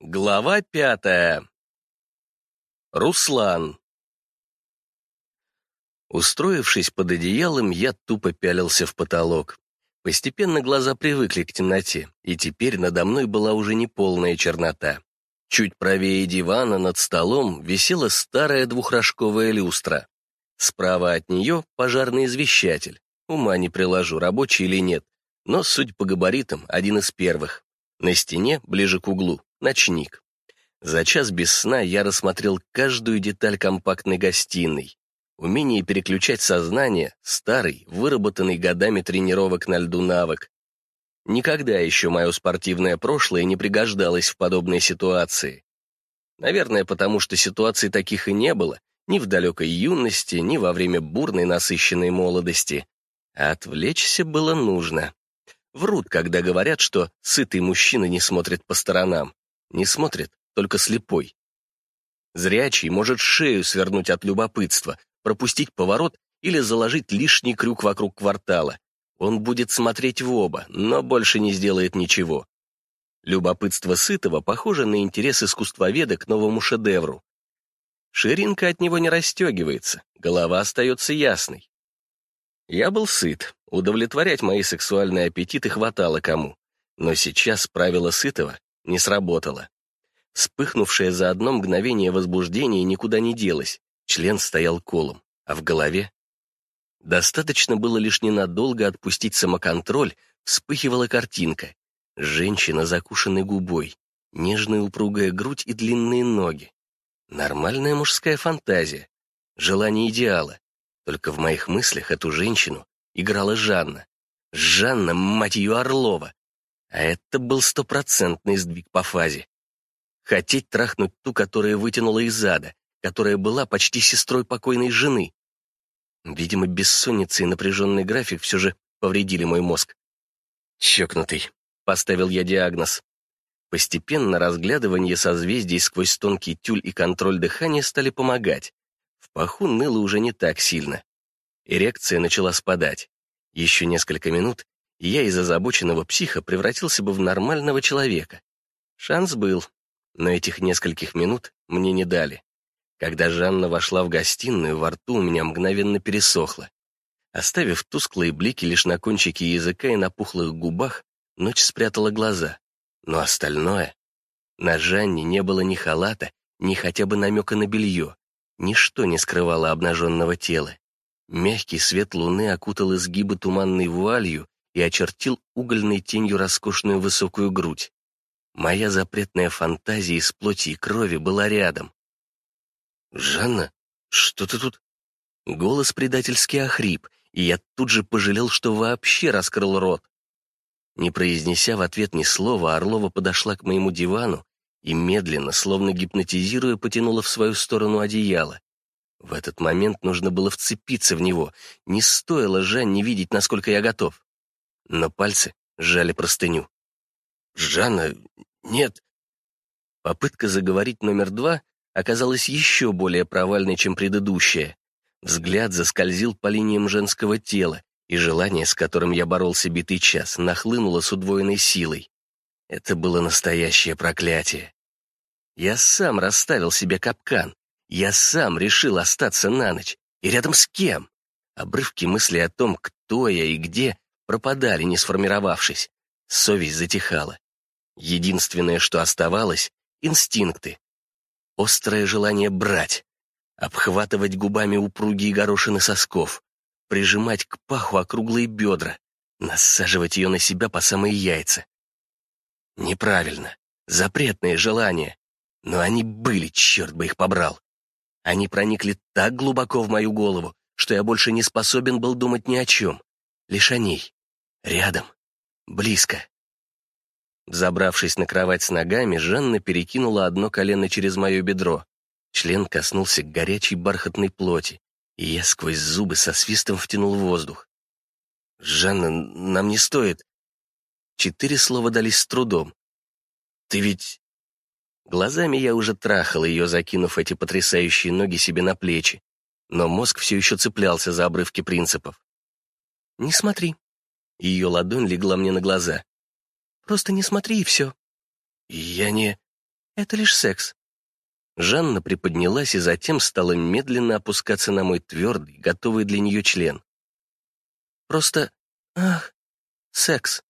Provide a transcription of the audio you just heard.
Глава пятая. Руслан. Устроившись под одеялом, я тупо пялился в потолок. Постепенно глаза привыкли к темноте, и теперь надо мной была уже не полная чернота. Чуть правее дивана над столом висела старая двухрожковая люстра. Справа от нее пожарный извещатель. Ума не приложу, рабочий или нет, но, судя по габаритам, один из первых. На стене, ближе к углу, ночник. За час без сна я рассмотрел каждую деталь компактной гостиной. Умение переключать сознание — старый, выработанный годами тренировок на льду навык. Никогда еще мое спортивное прошлое не пригождалось в подобной ситуации. Наверное, потому что ситуаций таких и не было, ни в далекой юности, ни во время бурной насыщенной молодости. А отвлечься было нужно. Врут, когда говорят, что сытый мужчина не смотрит по сторонам. Не смотрит, только слепой. Зрячий может шею свернуть от любопытства, пропустить поворот или заложить лишний крюк вокруг квартала. Он будет смотреть в оба, но больше не сделает ничего. Любопытство сытого похоже на интерес искусствоведа к новому шедевру. Ширинка от него не расстегивается, голова остается ясной. Я был сыт, удовлетворять мои сексуальные аппетиты хватало кому. Но сейчас правило сытого не сработало. Вспыхнувшее за одно мгновение возбуждение никуда не делось, член стоял колом, а в голове... Достаточно было лишь ненадолго отпустить самоконтроль, вспыхивала картинка. Женщина, закушенной губой, нежная упругая грудь и длинные ноги. Нормальная мужская фантазия, желание идеала. Только в моих мыслях эту женщину играла Жанна. Жанна, мать ее, Орлова. А это был стопроцентный сдвиг по фазе. Хотеть трахнуть ту, которая вытянула из ада, которая была почти сестрой покойной жены. Видимо, бессонница и напряженный график все же повредили мой мозг. «Чокнутый», — поставил я диагноз. Постепенно разглядывание созвездий сквозь тонкий тюль и контроль дыхания стали помогать. В паху ныло уже не так сильно. Эрекция начала спадать. Еще несколько минут, я из озабоченного психа превратился бы в нормального человека. Шанс был, но этих нескольких минут мне не дали. Когда Жанна вошла в гостиную, во рту у меня мгновенно пересохло. Оставив тусклые блики лишь на кончике языка и на пухлых губах, ночь спрятала глаза. Но остальное... На Жанне не было ни халата, ни хотя бы намека на белье. Ничто не скрывало обнаженного тела. Мягкий свет луны окутал изгибы туманной вуалью и очертил угольной тенью роскошную высокую грудь. Моя запретная фантазия из плоти и крови была рядом. «Жанна, что ты тут?» Голос предательски охрип, и я тут же пожалел, что вообще раскрыл рот. Не произнеся в ответ ни слова, Орлова подошла к моему дивану и медленно, словно гипнотизируя, потянула в свою сторону одеяло. В этот момент нужно было вцепиться в него. Не стоило Жанне видеть, насколько я готов. Но пальцы сжали простыню. «Жанна, нет!» Попытка заговорить номер два оказалась еще более провальной, чем предыдущая. Взгляд заскользил по линиям женского тела, и желание, с которым я боролся битый час, нахлынуло с удвоенной силой. Это было настоящее проклятие. Я сам расставил себе капкан. Я сам решил остаться на ночь. И рядом с кем? Обрывки мыслей о том, кто я и где, пропадали, не сформировавшись. Совесть затихала. Единственное, что оставалось — инстинкты. Острое желание брать, обхватывать губами упругие горошины сосков, прижимать к паху округлые бедра, насаживать ее на себя по самые яйца. Неправильно, запретные желания, но они были, черт бы их побрал. Они проникли так глубоко в мою голову, что я больше не способен был думать ни о чем, лишь о ней, рядом, близко. Забравшись на кровать с ногами, Жанна перекинула одно колено через мое бедро. Член коснулся горячей бархатной плоти, и я сквозь зубы со свистом втянул воздух. «Жанна, нам не стоит...» Четыре слова дались с трудом. «Ты ведь...» Глазами я уже трахал ее, закинув эти потрясающие ноги себе на плечи, но мозг все еще цеплялся за обрывки принципов. «Не смотри». Ее ладонь легла мне на глаза. Просто не смотри и все». «Я не...» Это лишь секс. Жанна приподнялась и затем стала медленно опускаться на мой твердый, готовый для нее член. Просто... Ах, секс.